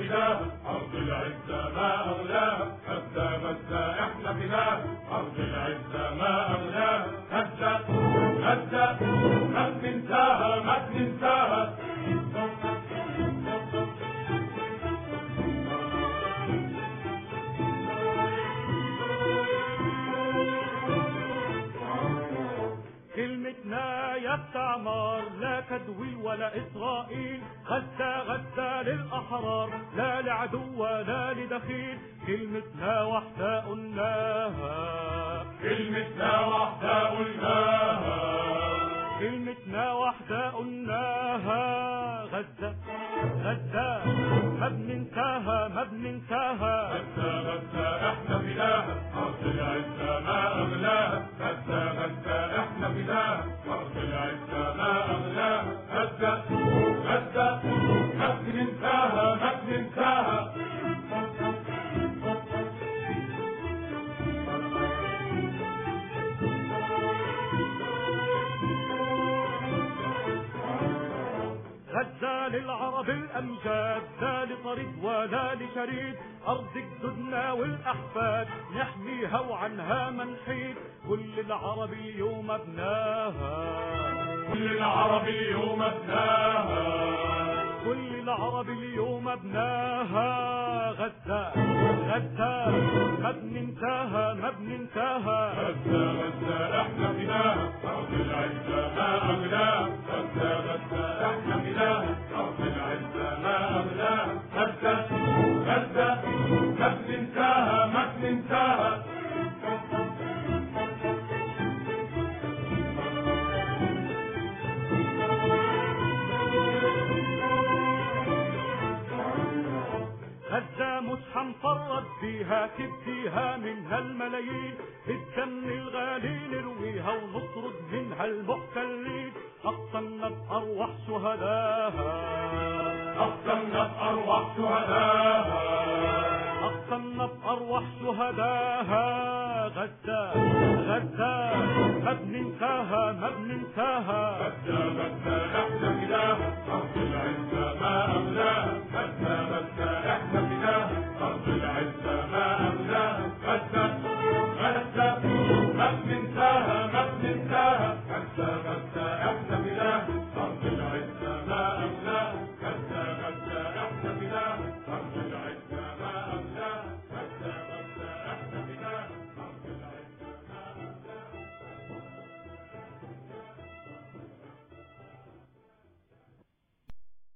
فداه أرض العزة ما أغلاه هدى مدى إحنا فداه أرض العزة ما اغلاها هدى هدى ما تنساها ما تنساها للأعمار لا تدويل ولا إسرائيل. غزة غزة للأحرار لا لعدو ولا لدخيل. كلمتنا وحدة قلناها كلمتنا وحدة قلناها كلمتنا وحدة قلناها غزة غزة ما بننساها ما بننساها غزة غزة إحنا فداها للعرب الأمجاد لا لطريد ولا لشريد. أرض جدودنا والأحفاد نحميها وعنها منحيد. كل العرب اليوم أبناها. كل العرب اليوم ابناها. كل العرب اليوم أبناها. غزة غزة ما بننساها ما بننساها غزة غزة. غزة مش هنفرط فيها تبكيها منها الملايين. الدم الغالي نرويها ونطرد منها المحتلين أقسمنا بأرواح شهداها. أقسمنا بأرواح شهداها. أقسمنا بأرواح شهداها. غزة غزة ما بننساها ما بننساها غزة غزة إحنا فداها أرض العزة ما غزة